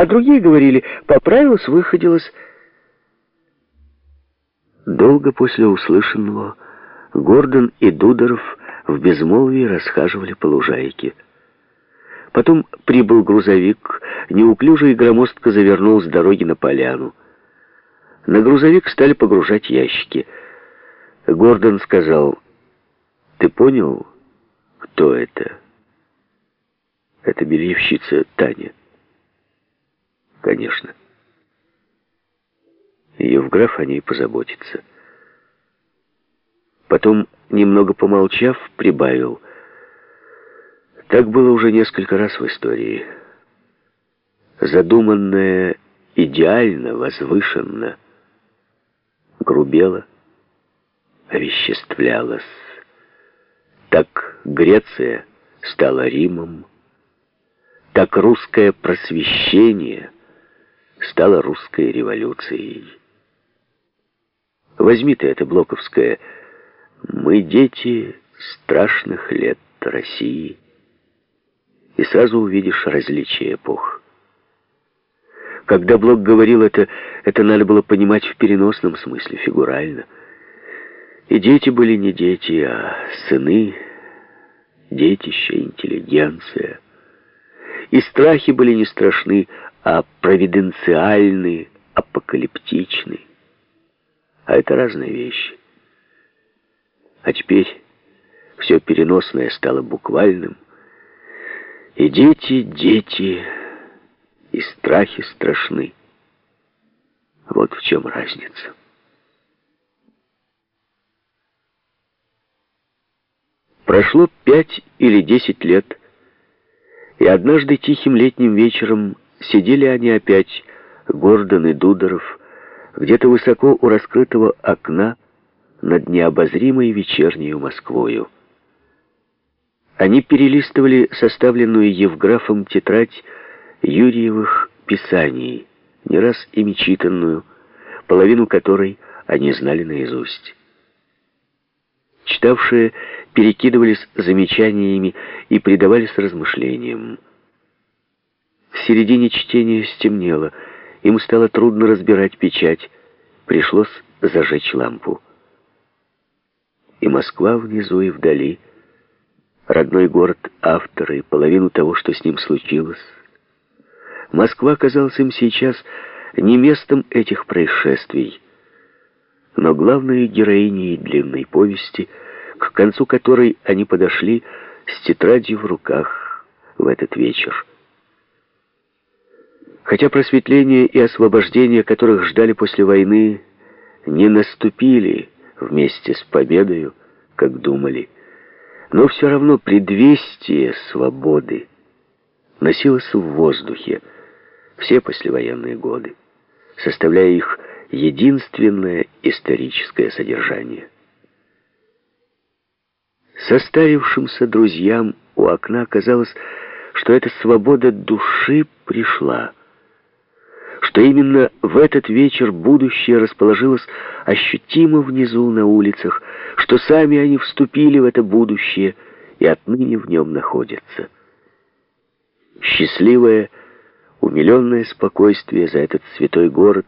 а другие говорили, поправилась, выходилась. Долго после услышанного Гордон и Дудоров в безмолвии расхаживали по лужайке. Потом прибыл грузовик, неуклюже и громоздко завернул с дороги на поляну. На грузовик стали погружать ящики. Гордон сказал, «Ты понял, кто это?» «Это бельевщица Таня». «Конечно». Евграф о ней позаботится. Потом, немного помолчав, прибавил. Так было уже несколько раз в истории. Задуманное идеально, возвышенно, грубело, овеществлялось. Так Греция стала Римом, так русское просвещение стало русской революцией. Возьми ты это блоковское «Мы дети страшных лет России» и сразу увидишь различие эпох. Когда Блок говорил это, это надо было понимать в переносном смысле, фигурально. И дети были не дети, а сыны, детища, интеллигенция. И страхи были не страшны, а провиденциальны, апокалиптичны. А это разные вещи. А теперь все переносное стало буквальным. И дети, дети, и страхи страшны. Вот в чем разница. Прошло пять или десять лет, и однажды тихим летним вечером сидели они опять, Гордон и Дудоров, где-то высоко у раскрытого окна над необозримой вечерней Москвою. Они перелистывали составленную Евграфом тетрадь Юрьевых писаний, не раз ими читанную, половину которой они знали наизусть. Читавшие перекидывались замечаниями и предавались размышлениям. В середине чтения стемнело, им стало трудно разбирать печать, пришлось зажечь лампу. И Москва внизу и вдали, родной город автора и половину того, что с ним случилось. Москва казалась им сейчас не местом этих происшествий, но главной героиней длинной повести, к концу которой они подошли с тетрадью в руках в этот вечер. Хотя просветление и освобождение, которых ждали после войны, не наступили вместе с победою, как думали, но все равно предвестие свободы носилось в воздухе все послевоенные годы, составляя их единственное историческое содержание. Состарившимся друзьям у окна казалось, что эта свобода души пришла, что именно в этот вечер будущее расположилось ощутимо внизу на улицах, что сами они вступили в это будущее и отныне в нем находятся. Счастливое, умиленное спокойствие за этот святой город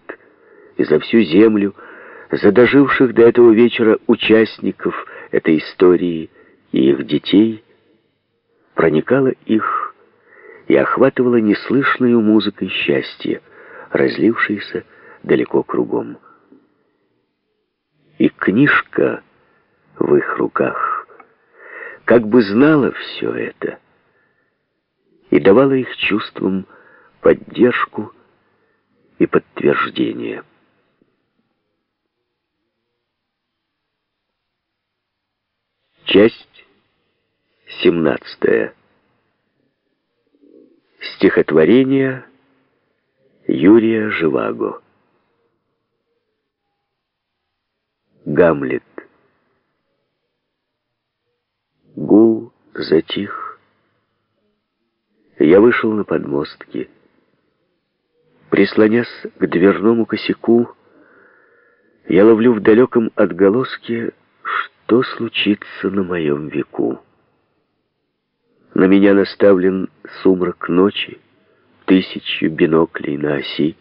и за всю землю, за доживших до этого вечера участников этой истории и их детей, проникало их и охватывало неслышную музыкой счастья, разлившийся далеко кругом. И книжка в их руках как бы знала все это и давала их чувствам поддержку и подтверждение. Часть семнадцатая. Стихотворение Юрия Живаго. Гамлет. Гул затих. Я вышел на подмостки. Прислонясь к дверному косяку, я ловлю в далеком отголоске, что случится на моем веку. На меня наставлен сумрак ночи, тысячу биноклей на оси,